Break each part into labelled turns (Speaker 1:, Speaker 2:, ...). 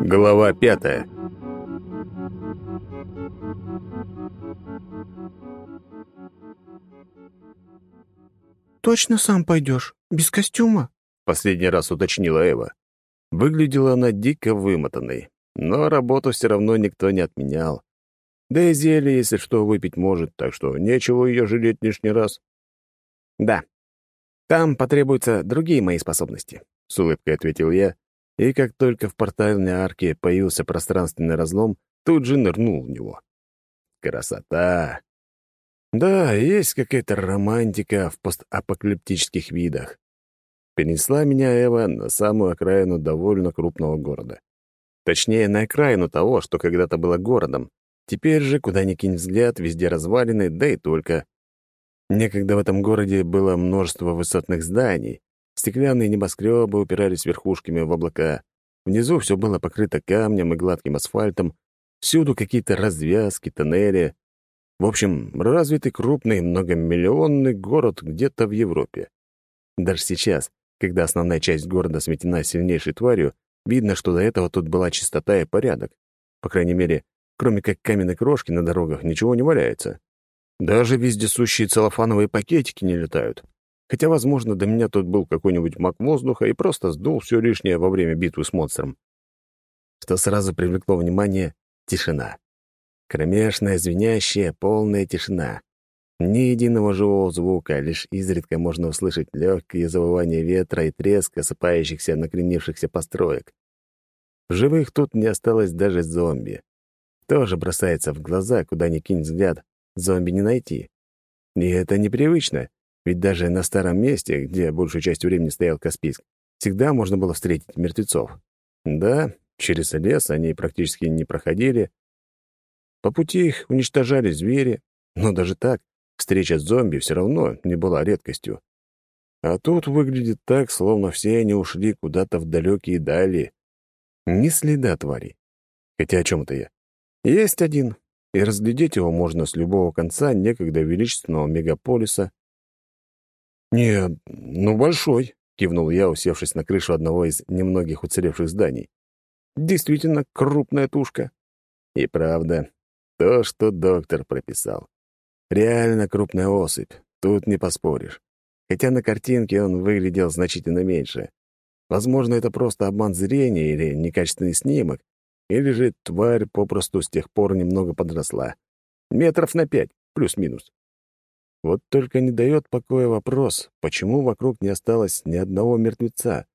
Speaker 1: Глава пятая
Speaker 2: «Точно сам пойдешь? Без костюма?»
Speaker 1: — последний раз уточнила Эва. Выглядела она дико вымотанной, но работу все равно никто не отменял. Да и зелье, если что, выпить может, так что нечего ее жалеть лишний раз.
Speaker 3: «Да, там потребуются другие мои способности», — с улыбкой ответил я, и как только в портальной арке появился пространственный разлом, тут же нырнул в него.
Speaker 1: Красота! Да, есть какая-то романтика в постапокалиптических видах. Перенесла меня Эва на самую окраину довольно крупного города. Точнее, на окраину того, что когда-то было городом. Теперь же, куда ни кинь взгляд, везде развалины, да и только. Некогда в этом городе было множество высотных зданий. Стеклянные небоскребы упирались верхушками в облака. Внизу все было покрыто камнем и гладким асфальтом. Всюду какие-то развязки, тоннели. В общем, развитый крупный многомиллионный город где-то в Европе. Даже сейчас, когда основная часть города сметена сильнейшей тварью, видно, что до этого тут была чистота и порядок. По крайней мере, кроме как каменной крошки на дорогах, ничего не валяется. Даже вездесущие целлофановые пакетики не летают. Хотя, возможно, до меня тут был какой-нибудь маг воздуха и просто сдул все лишнее во время битвы с монстром. Что сразу привлекло внимание — тишина. Кромешная, звенящая, полная тишина. Ни единого живого звука, лишь изредка можно услышать легкое завывание ветра и треск осыпающихся, накренившихся построек. В живых тут не осталось даже зомби. Тоже бросается в глаза, куда ни кинь взгляд, зомби не найти. И это непривычно, ведь даже на старом месте, где большую часть времени стоял Каспийск, всегда можно было встретить мертвецов. Да, через лес они практически не проходили, по пути их уничтожали звери, но даже так встреча с зомби все равно не была редкостью. А тут выглядит так, словно все они ушли куда-то в далекие дали. Ни следа твари. Хотя о чем это я? Есть один, и разглядеть его можно с любого конца некогда величественного мегаполиса. «Не, ну большой», — кивнул я, усевшись на крышу одного из немногих уцелевших зданий. «Действительно крупная тушка». И правда, то, что доктор прописал. Реально крупная особь, тут не поспоришь. Хотя на картинке он выглядел значительно меньше. Возможно, это просто обман зрения или некачественный снимок, или же тварь попросту с тех пор немного подросла. Метров на пять, плюс-минус. Вот только не дает покоя вопрос, почему вокруг не осталось ни одного мертвеца.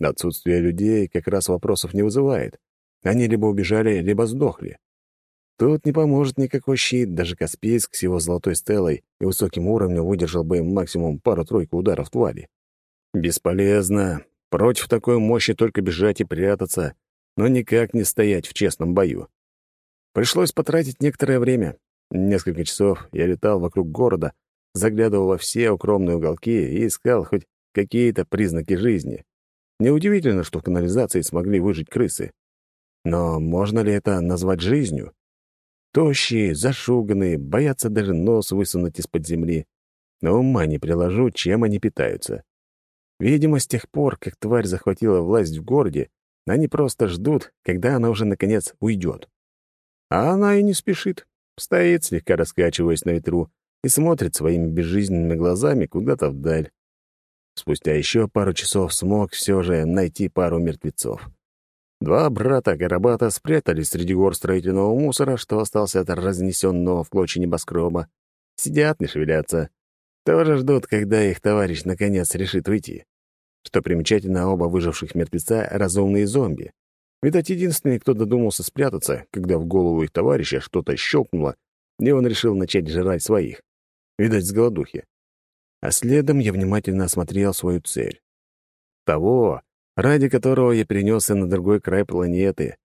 Speaker 1: Отсутствие людей как раз вопросов не вызывает. Они либо убежали, либо сдохли. Тут не поможет никакой щит, даже Каспийск с его золотой стелой и высоким уровнем выдержал бы максимум пару-тройку ударов твари. Бесполезно. Против такой мощи только бежать и прятаться, но никак не стоять в честном бою. Пришлось потратить некоторое время. Несколько часов я летал вокруг города, заглядывал во все укромные уголки и искал хоть какие-то признаки жизни. Неудивительно, что в канализации смогли выжить крысы. Но можно ли это назвать жизнью? Тощие, зашуганные, боятся даже нос высунуть из-под земли. Но ума не приложу, чем они питаются. Видимо, с тех пор, как тварь захватила власть в городе, они просто ждут, когда она уже, наконец, уйдет. А она и не спешит. Стоит, слегка раскачиваясь на ветру, и смотрит своими безжизненными глазами куда-то вдаль. Спустя еще пару часов смог все же найти пару мертвецов. Два брата Гарабата спрятались среди гор строительного мусора, что остался от разнесенного в клочья небоскреба. Сидят, не шевелятся. Тоже ждут, когда их товарищ наконец решит уйти. Что примечательно, оба выживших мертвеца — разумные зомби. Видать, единственный, кто додумался спрятаться, когда в голову их товарища что-то щелкнуло, и он решил начать жрать своих. Видать, с голодухи. А следом я внимательно осмотрел свою цель. Того, ради которого я перенесся на другой край планеты,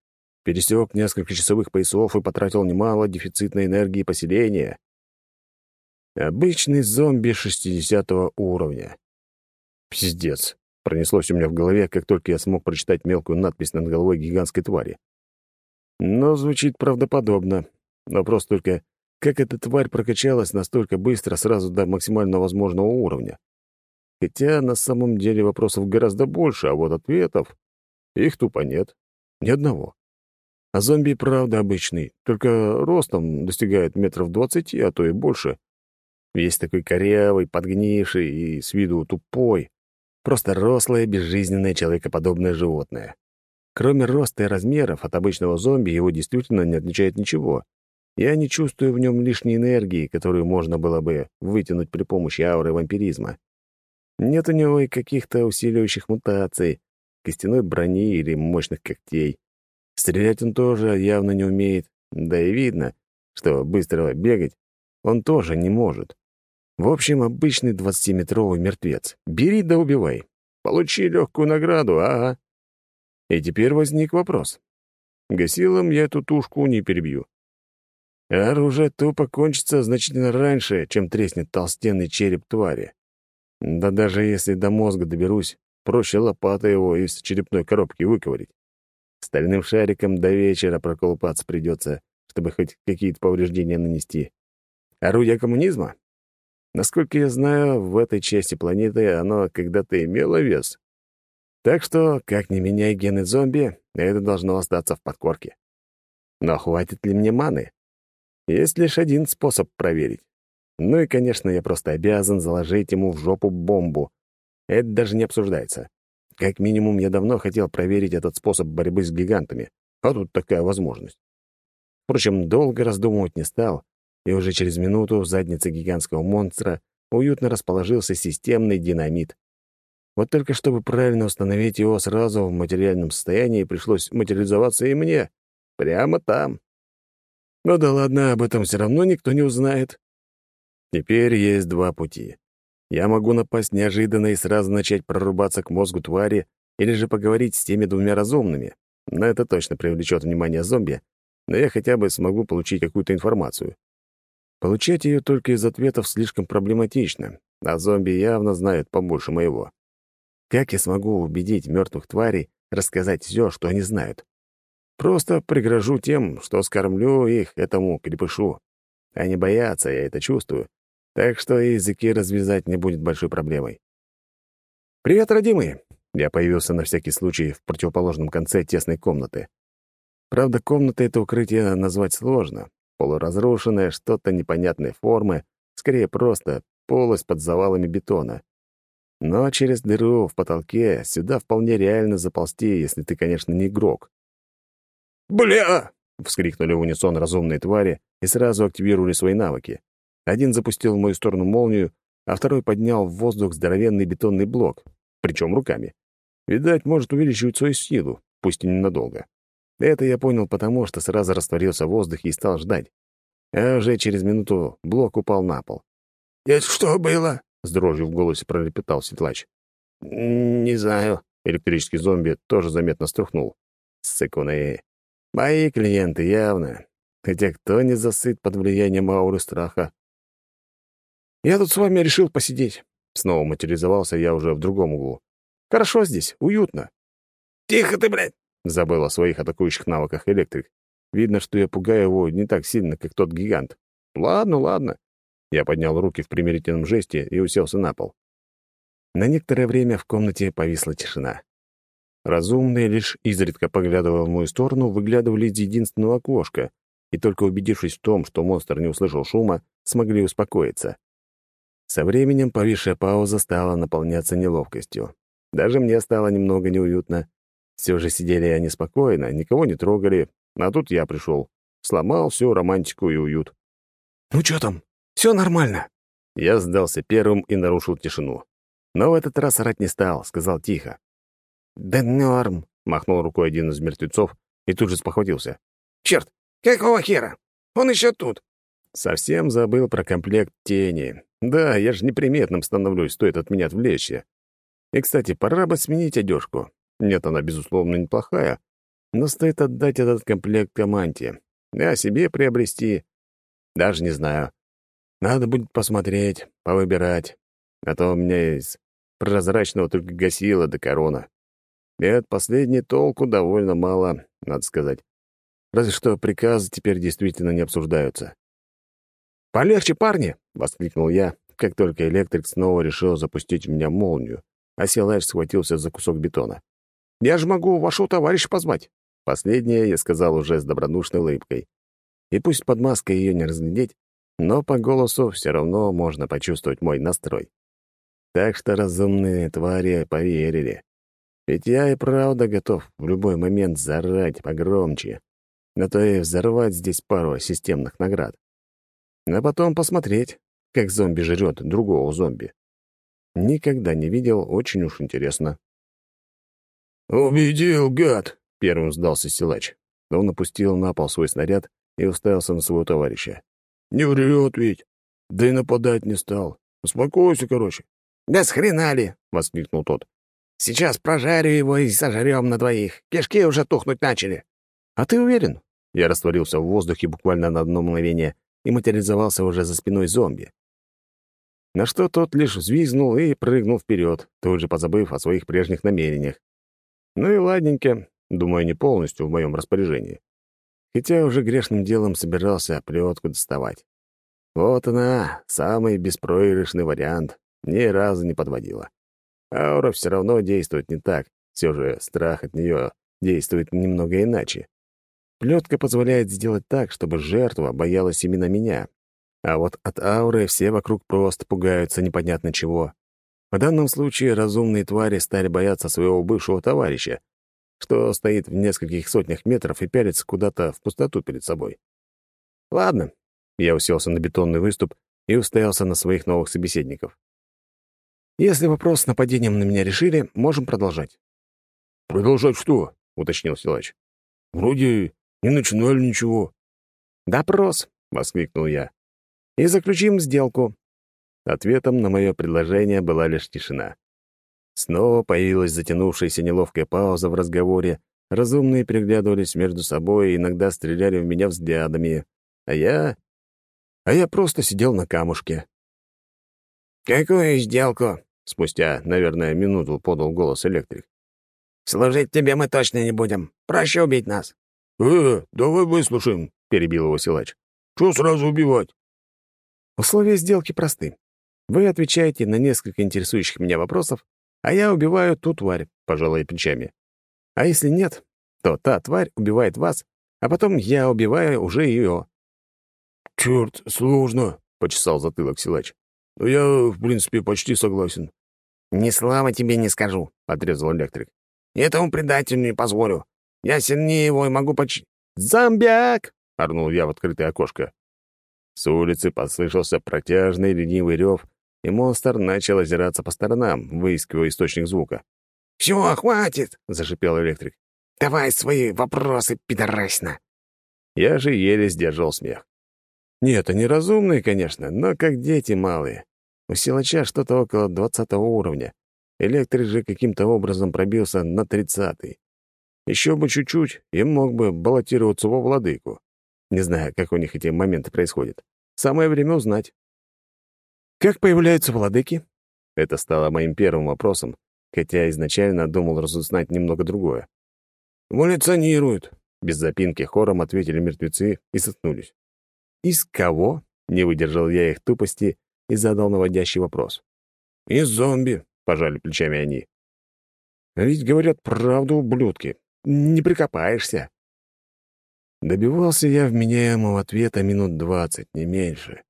Speaker 1: пересек несколько часовых поясов и потратил немало дефицитной энергии поселения. Обычный зомби 60 уровня. Пиздец. Пронеслось у меня в голове, как только я смог прочитать мелкую надпись над головой гигантской твари. Но звучит правдоподобно. Вопрос только, как эта тварь прокачалась настолько быстро сразу до максимально возможного уровня? Хотя на самом деле вопросов гораздо больше, а вот ответов... Их тупо нет. Ни одного. А зомби правда обычный, только ростом достигает метров двадцати, а то и больше. Весь такой корявый, подгнивший и с виду тупой. Просто рослое, безжизненное, человекоподобное животное. Кроме роста и размеров, от обычного зомби его действительно не отличает ничего. Я не чувствую в нем лишней энергии, которую можно было бы вытянуть при помощи ауры вампиризма. Нет у него и каких-то усиливающих мутаций, костяной брони или мощных когтей. Стрелять он тоже явно не умеет, да и видно, что быстро бегать он тоже не может. В общем, обычный двадцатиметровый мертвец. Бери да убивай. Получи легкую награду, ага. И теперь возник вопрос. Гасилом я эту тушку не перебью. Оружие тупо кончится значительно раньше, чем треснет толстенный череп твари. Да даже если до мозга доберусь, проще лопатой его из черепной коробки выковырить. Стальным шариком до вечера проколупаться придется, чтобы хоть какие-то повреждения нанести. Орудие коммунизма? Насколько я знаю, в этой части планеты оно когда-то имело вес. Так что, как не меняй гены зомби, это должно остаться в подкорке. Но хватит ли мне маны? Есть лишь один способ проверить. Ну и, конечно, я просто обязан заложить ему в жопу бомбу. Это даже не обсуждается. Как минимум, я давно хотел проверить этот способ борьбы с гигантами, а тут такая возможность. Впрочем, долго раздумывать не стал, и уже через минуту в заднице гигантского монстра уютно расположился системный динамит. Вот только чтобы правильно установить его сразу в материальном состоянии, пришлось материализоваться и мне. Прямо там. Ну да ладно, об этом все равно никто не узнает. Теперь есть два пути. Я могу напасть неожиданно и сразу начать прорубаться к мозгу твари, или же поговорить с теми двумя разумными. Но это точно привлечет внимание зомби, но я хотя бы смогу получить какую-то информацию. Получать ее только из ответов слишком проблематично, а зомби явно знают побольше моего. Как я смогу убедить мертвых тварей рассказать все, что они знают? Просто пригрожу тем, что скормлю их этому крепышу. Они боятся, я это чувствую, так что языки развязать не будет большой проблемой. «Привет, родимые!» Я появился на всякий случай в противоположном конце тесной комнаты. Правда, комната это укрытие назвать сложно. Полуразрушенное, что-то непонятной формы, скорее просто полость под завалами бетона. Но через дыру в потолке сюда вполне реально заползти, если ты, конечно, не игрок. «Бля!» — вскрикнули в унисон разумные твари и сразу активировали свои навыки. Один запустил в мою сторону молнию, а второй поднял в воздух здоровенный бетонный блок, причем руками. Видать, может увеличивать свою силу, пусть и ненадолго. Это я понял потому, что сразу растворился в воздухе и стал ждать. А уже через минуту блок упал на пол.
Speaker 2: «Это что было?»
Speaker 1: — с дрожью в голосе пролепетал Светлач. «Не знаю». Электрический зомби тоже заметно струхнул. Сыкуны. Мои клиенты явно. Хотя кто не засыт под влиянием ауры страха? Я тут с вами решил посидеть. Снова материализовался я уже в другом углу. Хорошо здесь, уютно.
Speaker 2: Тихо ты, блядь!
Speaker 1: Забыл о своих атакующих навыках электрик. Видно, что я пугаю его не так сильно, как тот гигант. Ладно, ладно. Я поднял руки в примирительном жесте и уселся на пол. На некоторое время в комнате повисла тишина. Разумные, лишь изредка поглядывая в мою сторону, выглядывали из единственного окошка, и только убедившись в том, что монстр не услышал шума, смогли успокоиться. Со временем повисшая пауза стала наполняться неловкостью. Даже мне стало немного неуютно. Все же сидели они спокойно, никого не трогали, а тут я пришел. Сломал всю романтику и уют.
Speaker 2: «Ну что там? Все нормально?»
Speaker 1: Я сдался первым и нарушил тишину. Но в этот раз орать не стал, сказал тихо.
Speaker 2: «Да норм», —
Speaker 1: махнул рукой один из мертвецов и тут же спохватился.
Speaker 2: «Черт, какого хера? Он еще тут!»
Speaker 1: Совсем забыл про комплект тени. Да, я же неприметным становлюсь, стоит от меня отвлечься. И, кстати, пора бы сменить одежку. Нет, она, безусловно, неплохая, но стоит отдать этот комплект команде, а себе приобрести. Даже не знаю. Надо будет посмотреть, повыбирать. А то у меня из прозрачного только гасила до корона. И от последней толку довольно мало, надо сказать. Разве что приказы теперь действительно не обсуждаются.
Speaker 2: «Полегче, парни!»
Speaker 1: — воскликнул я, как только электрик снова решил запустить в меня молнию, а силач схватился за кусок бетона.
Speaker 3: Я же могу вашего товарища позвать». Последнее я сказал уже с добродушной улыбкой. И пусть под маской ее не разглядеть, но по голосу все равно можно почувствовать мой настрой. Так что разумные твари поверили. Ведь я и правда готов в любой момент зарать погромче, на то и взорвать здесь пару системных наград. А потом посмотреть, как зомби жрет другого зомби. Никогда не видел, очень уж интересно.
Speaker 1: «Убедил, гад!»
Speaker 3: — первым сдался силач. Он опустил на пол свой снаряд и уставился на своего товарища.
Speaker 1: «Не врет ведь! Да и нападать не стал. Успокойся, короче».
Speaker 2: «Да с хрена ли!» — воскликнул тот. «Сейчас прожарю его и сожрем на двоих. Кишки уже тухнуть начали».
Speaker 3: «А ты уверен?» Я растворился в воздухе буквально на одно мгновение и материализовался уже за спиной зомби. На что тот лишь взвизгнул и прыгнул вперед, тут же позабыв о своих прежних намерениях. Ну и ладненько, думаю, не полностью в моем распоряжении. Хотя уже грешным делом собирался плетку доставать. Вот она, самый беспроигрышный вариант, ни разу не подводила. Аура все равно действует не так, все же страх от нее действует немного иначе. Плетка позволяет сделать так, чтобы жертва боялась именно меня. А вот от ауры все вокруг просто пугаются непонятно чего. В данном случае разумные твари стали бояться своего бывшего товарища, что стоит в нескольких сотнях метров и пялится куда-то в пустоту перед собой. Ладно, я уселся на бетонный выступ и уставился на своих новых собеседников. Если вопрос с нападением на меня решили, можем продолжать.
Speaker 1: «Продолжать что?»
Speaker 3: — уточнил силач.
Speaker 1: «Вроде не начинали ничего».
Speaker 3: «Допрос», — воскликнул я. «И заключим сделку». Ответом на мое предложение была лишь тишина. Снова появилась затянувшаяся неловкая пауза в разговоре, разумные переглядывались между собой и иногда стреляли в меня взглядами, а я... А я просто сидел на камушке.
Speaker 2: «Какую сделку?»
Speaker 3: — спустя, наверное, минуту подал голос электрик.
Speaker 2: «Служить тебе мы точно не будем. Проще убить нас».
Speaker 1: «Э, давай выслушаем», — перебил его силач. «Чего сразу убивать?»
Speaker 3: Условия сделки просты. Вы отвечаете на несколько интересующих меня вопросов, а я убиваю ту тварь, пожалуй, плечами. А если нет, то та тварь убивает вас, а потом я убиваю уже ее.
Speaker 1: «Черт, сложно», — почесал затылок силач. «Но я, в принципе, почти согласен».
Speaker 2: «Ни слова тебе не скажу», — отрезал электрик. «Этому предателю не позволю. Я сильнее его и могу поч...»
Speaker 3: «Зомбяк!» — орнул я в открытое окошко. С улицы послышался протяжный ленивый рев, и монстр начал озираться по сторонам, выискивая источник звука.
Speaker 2: «Все, хватит!» — зашипел электрик. «Давай свои вопросы, пидорасина!»
Speaker 3: Я же еле сдержал смех. Нет, они разумные, конечно, но как дети малые. У силача что-то около двадцатого уровня. Электрик же каким-то образом пробился на тридцатый. Еще бы чуть-чуть, и мог бы баллотироваться во владыку. Не знаю, как у них эти моменты происходят. Самое время узнать. Как появляются владыки? Это стало моим первым вопросом, хотя изначально думал разузнать немного другое. «Эволюционируют», — без запинки хором ответили мертвецы и сотнулись. «Из кого?» — не выдержал я их тупости и задал наводящий вопрос. «Из зомби», — пожали плечами они. «А ведь говорят правду, ублюдки. Не прикопаешься». Добивался я вменяемого ответа минут двадцать, не меньше.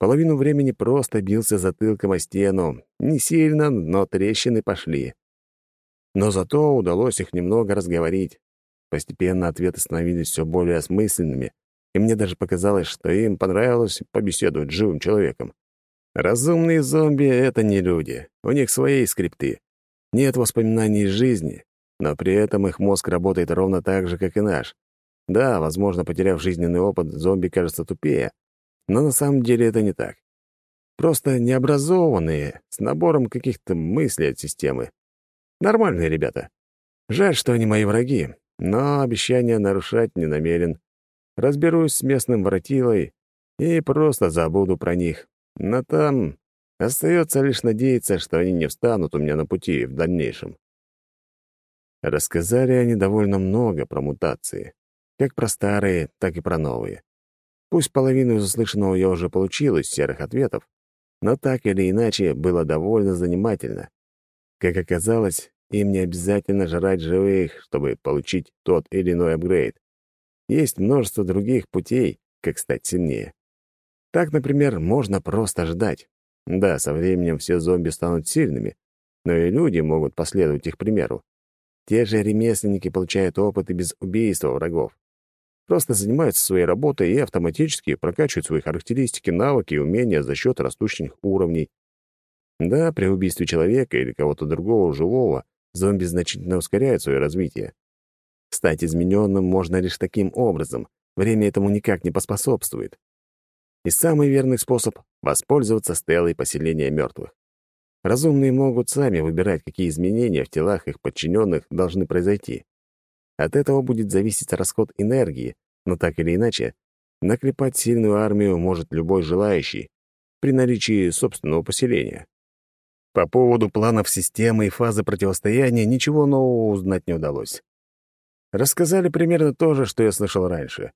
Speaker 3: Половину времени просто бился затылком о стену. Не сильно, но трещины пошли. Но зато удалось их немного разговорить. Постепенно ответы становились все более осмысленными, и мне даже показалось, что им понравилось побеседовать с живым человеком. Разумные зомби — это не люди. У них свои скрипты. Нет воспоминаний из жизни, но при этом их мозг работает ровно так же, как и наш. Да, возможно, потеряв жизненный опыт, зомби кажется тупее, но на самом деле это не так. Просто необразованные, с набором каких-то мыслей от системы. Нормальные ребята. Жаль, что они мои враги, но обещания нарушать не намерен. Разберусь с местным воротилой и просто забуду про них. Но там остается лишь надеяться, что они не встанут у меня на пути в дальнейшем. Рассказали они довольно много про мутации. Как про старые, так и про новые. Пусть половину из услышанного я уже получил из серых ответов, но так или иначе было довольно занимательно. Как оказалось,
Speaker 1: им не обязательно жрать живых, чтобы получить тот или иной апгрейд. Есть множество других путей, как стать сильнее. Так, например, можно просто ждать. Да, со временем все зомби станут сильными, но и люди могут последовать их примеру. Те же ремесленники получают опыт и без убийства врагов. Просто занимаются своей работой и автоматически прокачивают свои характеристики, навыки и умения за счет растущих уровней. Да, при убийстве человека или кого-то другого живого зомби значительно ускоряют свое развитие. Стать измененным можно лишь таким образом. Время этому никак не поспособствует. И самый верный способ — воспользоваться стелой поселения мертвых. Разумные могут сами выбирать, какие изменения в телах их подчиненных должны произойти. От этого будет зависеть расход энергии, но так или иначе, наклепать сильную армию может любой желающий при наличии собственного поселения. По поводу планов системы и фазы противостояния ничего нового узнать не удалось. Рассказали примерно то же, что я слышал раньше.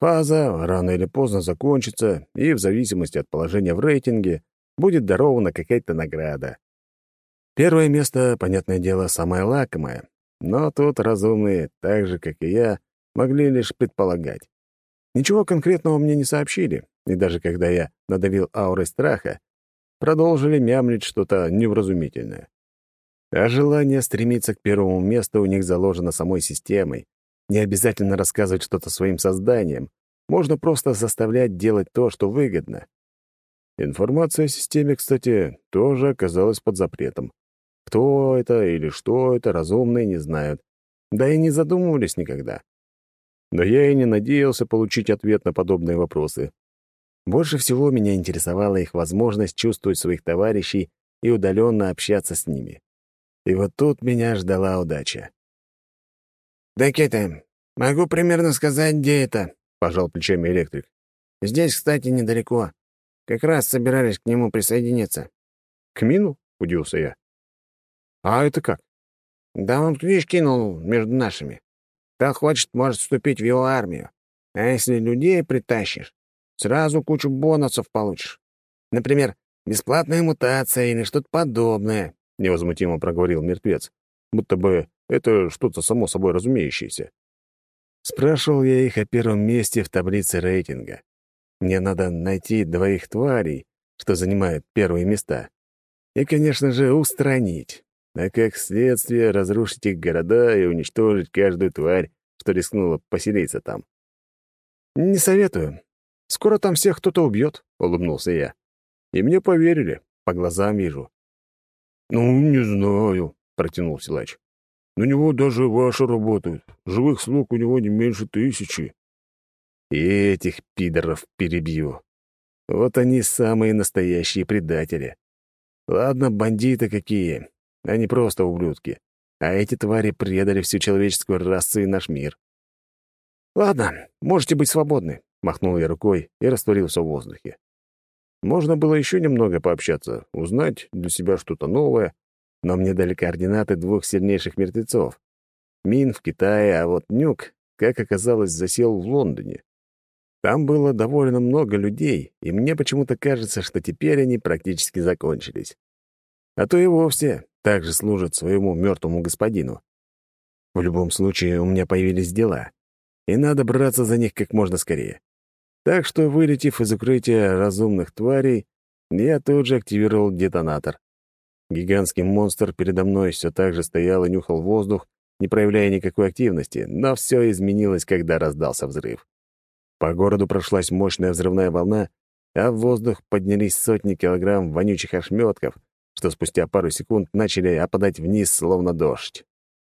Speaker 1: Фаза рано или поздно закончится, и в зависимости от положения в рейтинге будет дарована какая-то награда. Первое место, понятное дело, самое лакомое, но тут разумные, так же, как и я, могли лишь предполагать. Ничего конкретного мне не сообщили, и даже когда я надавил аурой страха, продолжили мямлить что-то невразумительное. А желание стремиться к первому месту у них заложено самой системой. Не обязательно рассказывать что-то своим созданиям, можно просто заставлять делать то, что выгодно. Информация о системе, кстати, тоже оказалась под запретом. Кто это или что это, разумные не знают. Да и не задумывались никогда. Но я и не надеялся получить ответ на подобные вопросы. Больше всего меня интересовала их возможность чувствовать своих товарищей и удаленно общаться с ними. И вот тут меня ждала удача.
Speaker 2: «Так это, могу примерно сказать, где это», — пожал плечами электрик. «Здесь, кстати, недалеко. Как раз собирались к нему присоединиться».
Speaker 1: «К Мину?» — удивился я. «А это как?»
Speaker 2: «Да он книж кинул между нашими. Кто хочет, может вступить в его армию. А если людей притащишь, сразу кучу бонусов получишь. Например, бесплатная мутация или что-то подобное», —
Speaker 1: невозмутимо проговорил мертвец, будто бы это что-то само собой разумеющееся. Спрашивал я их о первом месте в таблице рейтинга. Мне надо найти двоих тварей, что занимают первые места. И, конечно же, устранить. А как следствие разрушить их города и уничтожить каждую тварь, что рискнула поселиться там. «Не советую. Скоро там всех кто-то убьет», — улыбнулся я. И мне поверили, по глазам вижу.
Speaker 3: «Ну, не знаю», — протянул силач. «На него даже ваши работают. Живых слуг у него не меньше тысячи».
Speaker 1: И этих пидоров перебью. Вот они самые настоящие предатели. Ладно, бандиты какие, они просто ублюдки. А эти твари предали всю человеческую расу и наш мир. «Ладно, можете быть свободны», — махнул я рукой и растворился в воздухе. Можно было еще немного пообщаться, узнать для себя что-то новое, но мне дали координаты двух сильнейших мертвецов. Мин в Китае, а вот Нюк, как оказалось, засел в Лондоне. Там было довольно много людей, и мне почему-то кажется, что теперь они практически закончились. А то и вовсе также служат своему мертвому господину. В любом случае, у меня появились дела, и надо браться за них как можно скорее. Так что, вылетев из укрытия разумных тварей, я тут же активировал детонатор. Гигантский монстр передо мной все так же стоял и нюхал воздух, не проявляя никакой активности, но все изменилось, когда раздался взрыв. По городу прошлась мощная взрывная волна, а в воздух поднялись сотни килограмм вонючих ошметков, что спустя пару секунд начали опадать вниз, словно дождь.